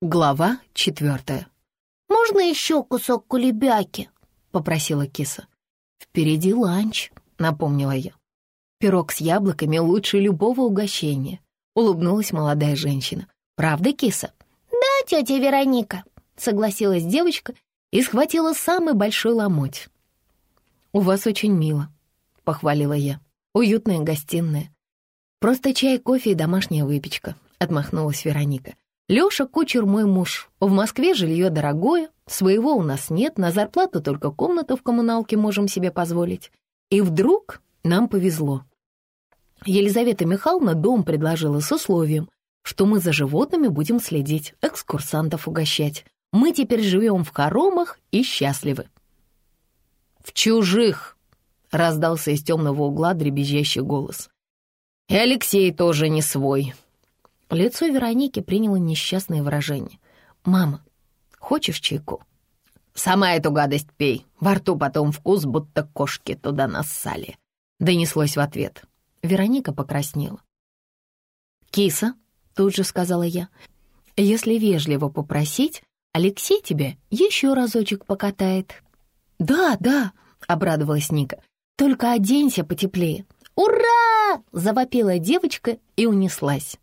Глава четвертая. «Можно еще кусок кулебяки?» — попросила киса. «Впереди ланч», — напомнила я. «Пирог с яблоками лучше любого угощения», — улыбнулась молодая женщина. «Правда, киса?» «Да, тетя Вероника», — согласилась девочка и схватила самый большой ломоть. «У вас очень мило», — похвалила я. «Уютная гостиная. Просто чай, кофе и домашняя выпечка», — отмахнулась Вероника. Лёша кучер мой муж. В Москве жилье дорогое, своего у нас нет, на зарплату только комнату в коммуналке можем себе позволить. И вдруг нам повезло. Елизавета Михайловна дом предложила с условием, что мы за животными будем следить, экскурсантов угощать. Мы теперь живем в хоромах и счастливы. «В чужих!» — раздался из темного угла дребезжащий голос. «И Алексей тоже не свой!» Лицо Вероники приняло несчастное выражение. «Мама, хочешь чайку?» «Сама эту гадость пей. Во рту потом вкус, будто кошки туда нассали». Донеслось в ответ. Вероника покраснела. «Киса», — тут же сказала я, — «если вежливо попросить, Алексей тебя еще разочек покатает». «Да, да», — обрадовалась Ника, — «только оденься потеплее». «Ура!» — завопила девочка и унеслась.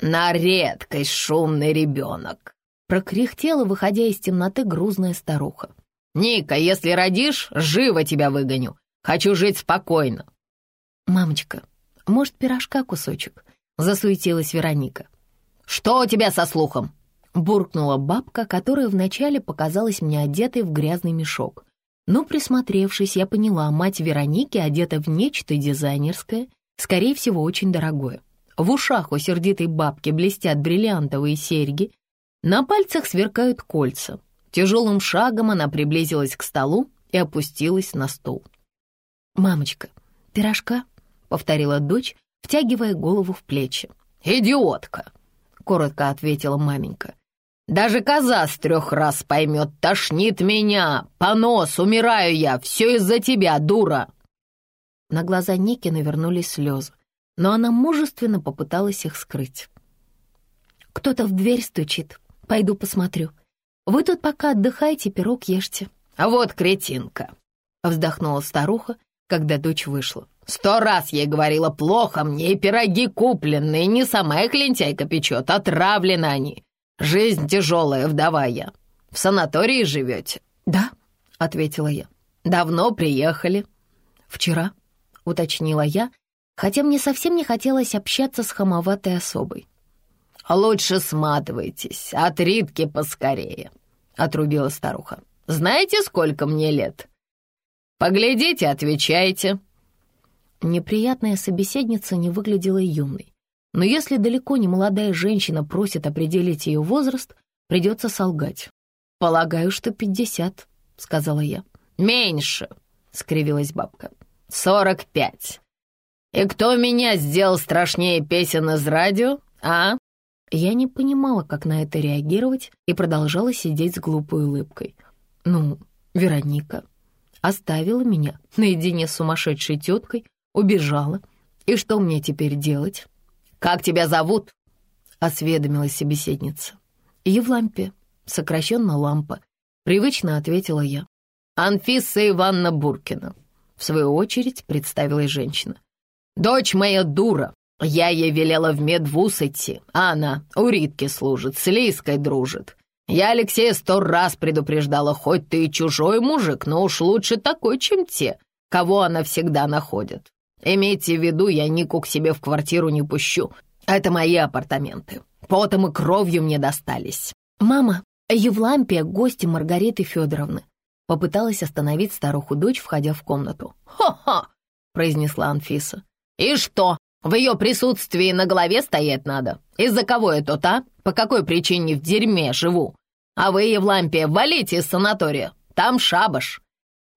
«На редкость шумный ребенок!» Прокряхтела, выходя из темноты, грузная старуха. «Ника, если родишь, живо тебя выгоню. Хочу жить спокойно». «Мамочка, может, пирожка кусочек?» Засуетилась Вероника. «Что у тебя со слухом?» Буркнула бабка, которая вначале показалась мне одетой в грязный мешок. Но, присмотревшись, я поняла, мать Вероники одета в нечто дизайнерское, скорее всего, очень дорогое. В ушах у сердитой бабки блестят бриллиантовые серьги, на пальцах сверкают кольца. Тяжелым шагом она приблизилась к столу и опустилась на стол. «Мамочка, пирожка?» — повторила дочь, втягивая голову в плечи. «Идиотка!» — коротко ответила маменька. «Даже коза с трех раз поймет, тошнит меня, понос, умираю я, все из-за тебя, дура!» На глаза Ники навернулись слезы но она мужественно попыталась их скрыть. «Кто-то в дверь стучит. Пойду посмотрю. Вы тут пока отдыхайте, пирог ешьте». «А вот кретинка!» — вздохнула старуха, когда дочь вышла. «Сто раз ей говорила, плохо мне, и пироги купленные, не сама их лентяйка печет, отравлены они. Жизнь тяжелая, вдова я. В санатории живете?» «Да», — ответила я. «Давно приехали?» «Вчера», — уточнила я, хотя мне совсем не хотелось общаться с хамоватой особой. «Лучше сматывайтесь, от Ритки поскорее», — отрубила старуха. «Знаете, сколько мне лет? Поглядите, отвечайте». Неприятная собеседница не выглядела юной. Но если далеко не молодая женщина просит определить ее возраст, придется солгать. «Полагаю, что пятьдесят», — сказала я. «Меньше», — скривилась бабка. «Сорок пять. «И кто меня сделал страшнее песен из радио, а?» Я не понимала, как на это реагировать, и продолжала сидеть с глупой улыбкой. «Ну, Вероника оставила меня наедине с сумасшедшей теткой, убежала. И что мне теперь делать?» «Как тебя зовут?» — осведомилась собеседница. «Евлампия, сокращенно лампа», — привычно ответила я. «Анфиса Ивановна Буркина», — в свою очередь представилась женщина. Дочь моя дура. Я ей велела в медвуз идти, а она у Ритки служит, с Лиской дружит. Я Алексея сто раз предупреждала, хоть ты и чужой мужик, но уж лучше такой, чем те, кого она всегда находит. Имейте в виду, я Нику к себе в квартиру не пущу. Это мои апартаменты. Потом и кровью мне достались. Мама, Евлампия, гости Маргариты Федоровны. Попыталась остановить старуху дочь, входя в комнату. «Ха-ха!» — произнесла Анфиса. «И что, в ее присутствии на голове стоять надо? Из-за кого я тут, а? По какой причине в дерьме живу? А вы, Евлампия, валите из санатория, там шабаш.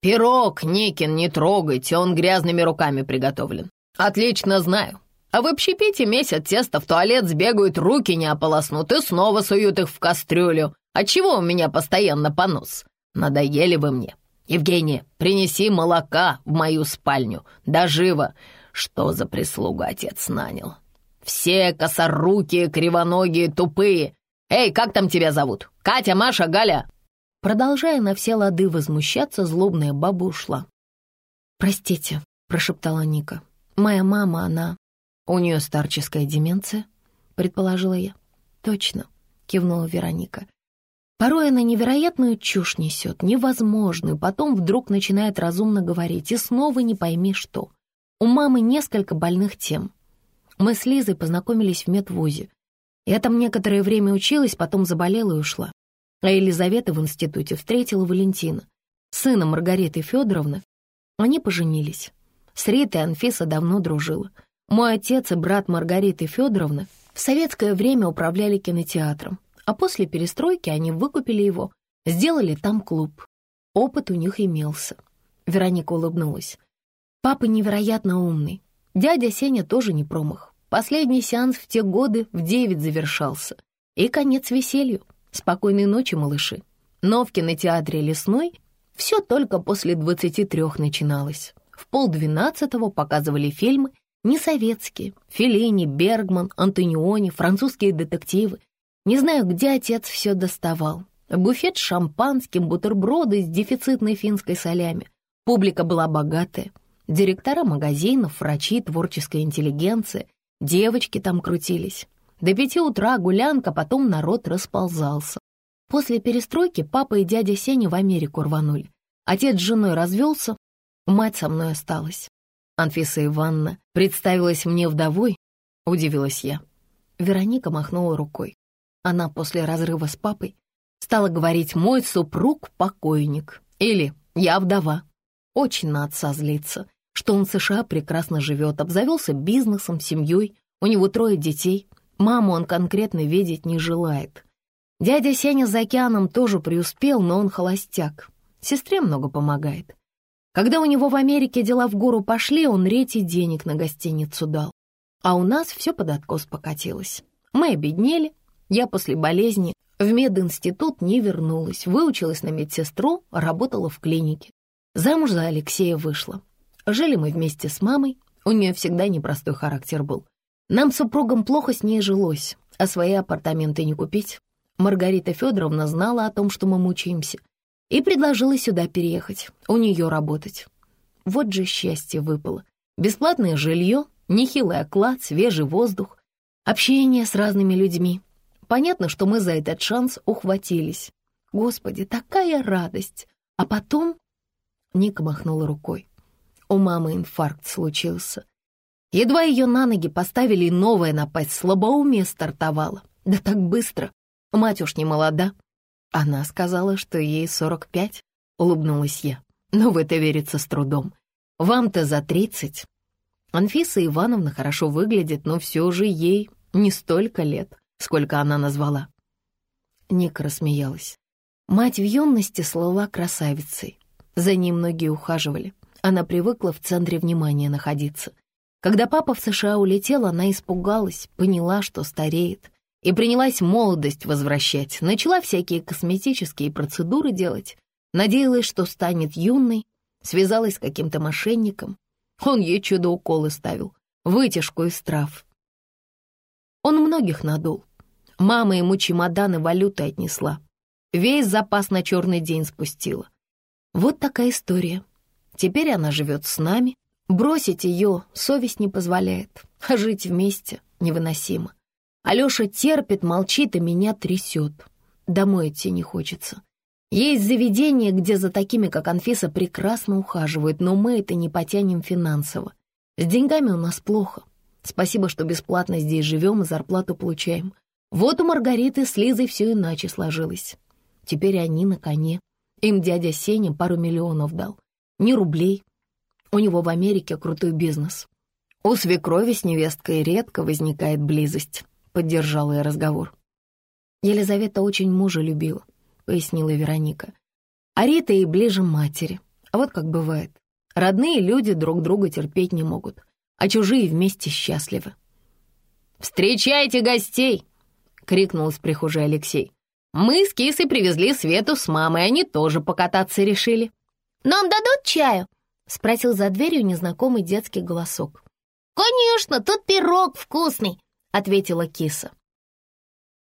Пирог Никин не трогайте, он грязными руками приготовлен. Отлично знаю. А в общепите месяц тесто в туалет сбегают, руки не ополоснут и снова суют их в кастрюлю. Отчего у меня постоянно понос? Надоели вы мне. Евгения, принеси молока в мою спальню, да живо! Что за прислуга отец нанял? Все косорукие, кривоногие, тупые. Эй, как там тебя зовут? Катя, Маша, Галя?» Продолжая на все лады возмущаться, злобная баба ушла. «Простите», — прошептала Ника. «Моя мама, она...» «У нее старческая деменция», — предположила я. «Точно», — кивнула Вероника. Порой она невероятную чушь несет, невозможную, потом вдруг начинает разумно говорить, и снова не пойми что. У мамы несколько больных тем. Мы с Лизой познакомились в медвузе. Я там некоторое время училась, потом заболела и ушла. А Елизавета в институте встретила Валентина, сына Маргариты Федоровны. Они поженились. С Ритой Анфиса давно дружила. Мой отец и брат Маргариты Федоровны в советское время управляли кинотеатром, а после перестройки они выкупили его, сделали там клуб. Опыт у них имелся. Вероника улыбнулась. Папа невероятно умный. Дядя Сеня тоже не промах. Последний сеанс в те годы в девять завершался. И конец веселью. Спокойной ночи, малыши. Но в кинотеатре «Лесной» все только после двадцати трех начиналось. В полдвенадцатого показывали фильмы не советские. Феллини, Бергман, Антониони, французские детективы. Не знаю, где отец все доставал. Буфет с шампанским, бутерброды с дефицитной финской солями. Публика была богатая. Директора магазинов, врачи, творческая интеллигенция. Девочки там крутились. До пяти утра гулянка, потом народ расползался. После перестройки папа и дядя Сеня в Америку рванули. Отец с женой развелся, мать со мной осталась. Анфиса Ивановна представилась мне вдовой, удивилась я. Вероника махнула рукой. Она после разрыва с папой стала говорить «мой супруг — покойник» или «я вдова». Очень на отца злиться, что он в США прекрасно живет, обзавелся бизнесом, семьей, у него трое детей. Маму он конкретно видеть не желает. Дядя Сеня за океаном тоже преуспел, но он холостяк. Сестре много помогает. Когда у него в Америке дела в гору пошли, он рети денег на гостиницу дал. А у нас все под откос покатилось. Мы обеднели. Я после болезни в мединститут не вернулась, выучилась на медсестру, работала в клинике. Замуж за Алексея вышла. Жили мы вместе с мамой, у нее всегда непростой характер был. Нам с супругом плохо с ней жилось, а свои апартаменты не купить. Маргарита Федоровна знала о том, что мы мучаемся, и предложила сюда переехать, у нее работать. Вот же счастье выпало. Бесплатное жилье, нехилый оклад, свежий воздух, общение с разными людьми. Понятно, что мы за этот шанс ухватились. Господи, такая радость! А потом... Ника махнула рукой. У мамы инфаркт случился. Едва ее на ноги поставили, и новая напасть слабоумие стартовала. Да так быстро. Мать уж не молода, она сказала, что ей 45, улыбнулась я. Но в это верится с трудом. Вам-то за 30. Анфиса Ивановна хорошо выглядит, но все же ей не столько лет, сколько она назвала. Ника рассмеялась. Мать в юности слыла красавицей. За ней многие ухаживали. Она привыкла в центре внимания находиться. Когда папа в США улетел, она испугалась, поняла, что стареет и принялась молодость возвращать. Начала всякие косметические процедуры делать. Надеялась, что станет юной, связалась с каким-то мошенником. Он ей чудо-уколы ставил, вытяжку из трав. Он многих надул. Мама ему чемоданы валюты отнесла. Весь запас на черный день спустила. Вот такая история. Теперь она живет с нами. Бросить ее совесть не позволяет, а жить вместе невыносимо. Алёша терпит, молчит, и меня трясет. Домой идти не хочется. Есть заведения, где за такими, как Анфиса, прекрасно ухаживают, но мы это не потянем финансово. С деньгами у нас плохо. Спасибо, что бесплатно здесь живем и зарплату получаем. Вот у Маргариты с Лизой все иначе сложилось. Теперь они на коне. Им дядя Сеня пару миллионов дал. Не рублей. У него в Америке крутой бизнес. У свекрови с невесткой редко возникает близость поддержала я разговор. Елизавета очень мужа любила, пояснила Вероника. А Рита ей ближе матери. А вот как бывает. Родные люди друг друга терпеть не могут, а чужие вместе счастливы. «Встречайте гостей!» — крикнул из прихожей Алексей. «Мы с Кисой привезли Свету с мамой, они тоже покататься решили». нам дадут чаю?» — спросил за дверью незнакомый детский голосок. «Конечно, тут пирог вкусный», — ответила киса.